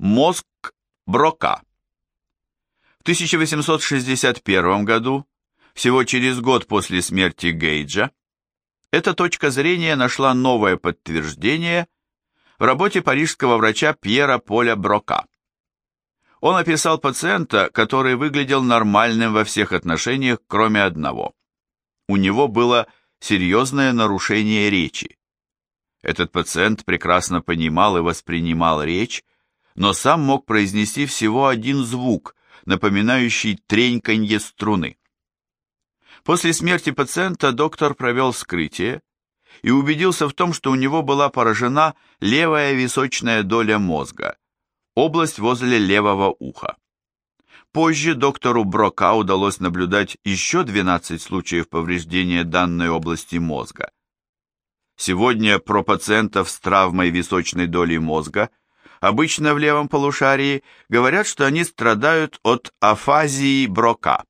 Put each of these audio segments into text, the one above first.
Мозг Брока. В 1861 году, всего через год после смерти Гейджа, эта точка зрения нашла новое подтверждение в работе парижского врача Пьера Поля Брока. Он описал пациента, который выглядел нормальным во всех отношениях, кроме одного. У него было серьезное нарушение речи. Этот пациент прекрасно понимал и воспринимал речь, но сам мог произнести всего один звук, напоминающий треньканье струны. После смерти пациента доктор провел вскрытие и убедился в том, что у него была поражена левая височная доля мозга, область возле левого уха. Позже доктору Брока удалось наблюдать еще 12 случаев повреждения данной области мозга. Сегодня про пациентов с травмой височной доли мозга, обычно в левом полушарии, говорят, что они страдают от афазии Брока.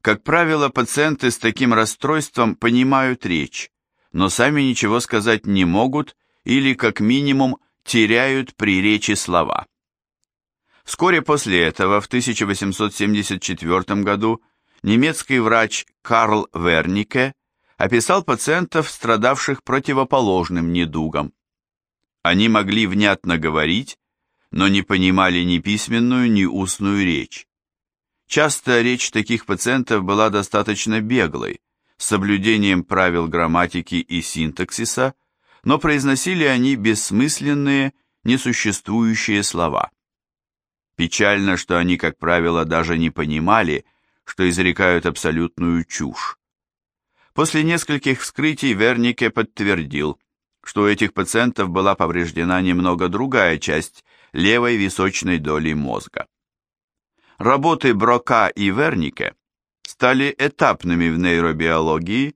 Как правило, пациенты с таким расстройством понимают речь, но сами ничего сказать не могут или, как минимум, теряют при речи слова. Вскоре после этого, в 1874 году, немецкий врач Карл Вернике описал пациентов, страдавших противоположным недугом. Они могли внятно говорить, но не понимали ни письменную, ни устную речь. Часто речь таких пациентов была достаточно беглой, с соблюдением правил грамматики и синтаксиса, но произносили они бессмысленные, несуществующие слова. Печально, что они, как правило, даже не понимали, что изрекают абсолютную чушь. После нескольких вскрытий Вернике подтвердил, что у этих пациентов была повреждена немного другая часть левой височной доли мозга. Работы Брока и Вернике стали этапными в нейробиологии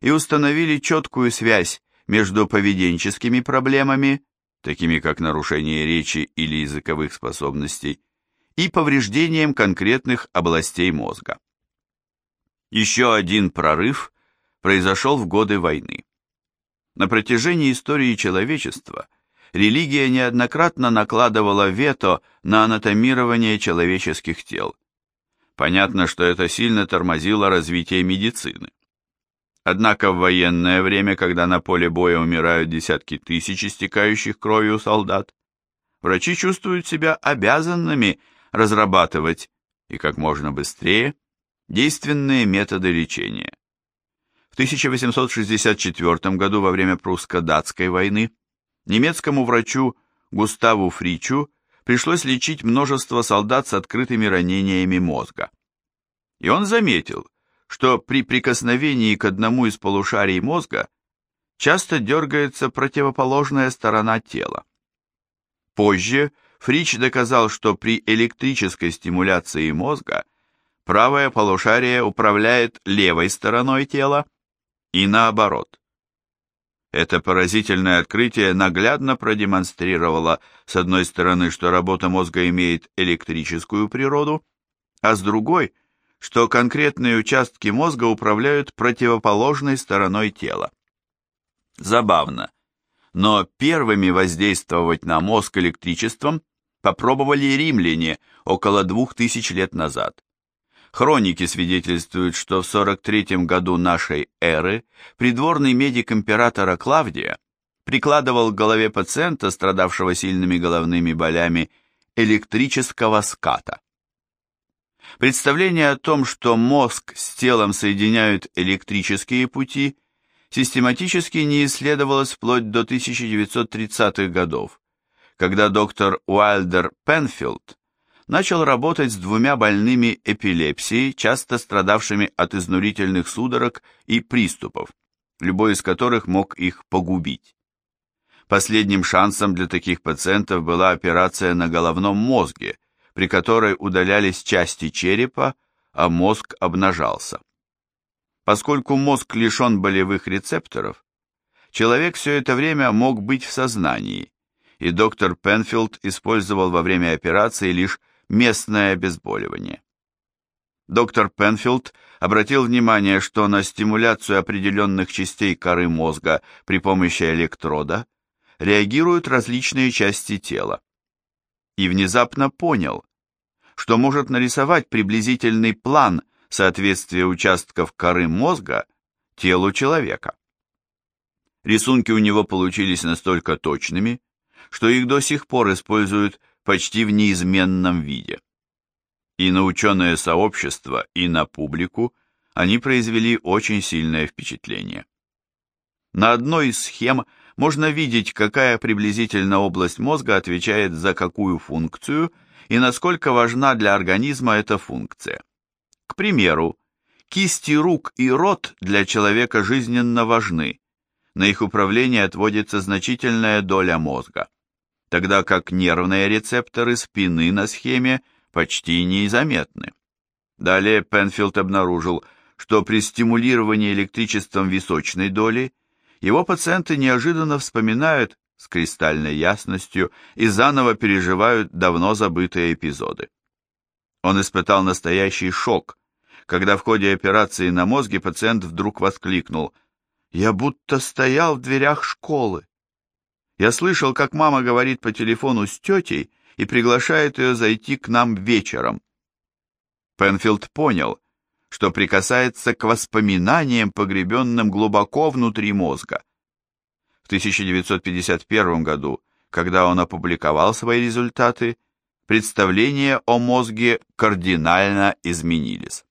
и установили четкую связь между поведенческими проблемами, такими как нарушение речи или языковых способностей, и повреждением конкретных областей мозга. Еще один прорыв произошел в годы войны. На протяжении истории человечества религия неоднократно накладывала вето на анатомирование человеческих тел. Понятно, что это сильно тормозило развитие медицины. Однако в военное время, когда на поле боя умирают десятки тысяч истекающих кровью солдат, врачи чувствуют себя обязанными разрабатывать, и как можно быстрее, действенные методы лечения. В 1864 году во время прусско-датской войны немецкому врачу Густаву Фричу пришлось лечить множество солдат с открытыми ранениями мозга. И он заметил, что при прикосновении к одному из полушарий мозга часто дергается противоположная сторона тела. Позже Фрич доказал, что при электрической стимуляции мозга правое полушарие управляет левой стороной тела и наоборот. Это поразительное открытие наглядно продемонстрировало, с одной стороны, что работа мозга имеет электрическую природу, а с другой – что конкретные участки мозга управляют противоположной стороной тела. Забавно, но первыми воздействовать на мозг электричеством попробовали римляне около двух тысяч лет назад. Хроники свидетельствуют, что в 43 году нашей эры придворный медик императора Клавдия прикладывал к голове пациента, страдавшего сильными головными болями, электрического ската. Представление о том, что мозг с телом соединяют электрические пути, систематически не исследовалось вплоть до 1930-х годов, когда доктор Уайлдер Пенфилд начал работать с двумя больными эпилепсией, часто страдавшими от изнурительных судорог и приступов, любой из которых мог их погубить. Последним шансом для таких пациентов была операция на головном мозге – при которой удалялись части черепа, а мозг обнажался. Поскольку мозг лишен болевых рецепторов, человек все это время мог быть в сознании, и доктор Пенфилд использовал во время операции лишь местное обезболивание. Доктор Пенфилд обратил внимание, что на стимуляцию определенных частей коры мозга при помощи электрода реагируют различные части тела. и внезапно понял, что может нарисовать приблизительный план соответствия участков коры мозга телу человека. Рисунки у него получились настолько точными, что их до сих пор используют почти в неизменном виде. И на ученое сообщество, и на публику они произвели очень сильное впечатление. На одной из схем можно видеть, какая приблизительно область мозга отвечает за какую функцию и насколько важна для организма эта функция. К примеру, кисти рук и рот для человека жизненно важны, на их управление отводится значительная доля мозга, тогда как нервные рецепторы спины на схеме почти незаметны. Далее Пенфилд обнаружил, что при стимулировании электричеством височной доли его пациенты неожиданно вспоминают с кристальной ясностью и заново переживают давно забытые эпизоды. Он испытал настоящий шок, когда в ходе операции на мозге пациент вдруг воскликнул «Я будто стоял в дверях школы». Я слышал, как мама говорит по телефону с тетей и приглашает ее зайти к нам вечером. Пенфилд понял, что прикасается к воспоминаниям, погребенным глубоко внутри мозга. В 1951 году, когда он опубликовал свои результаты, представления о мозге кардинально изменились.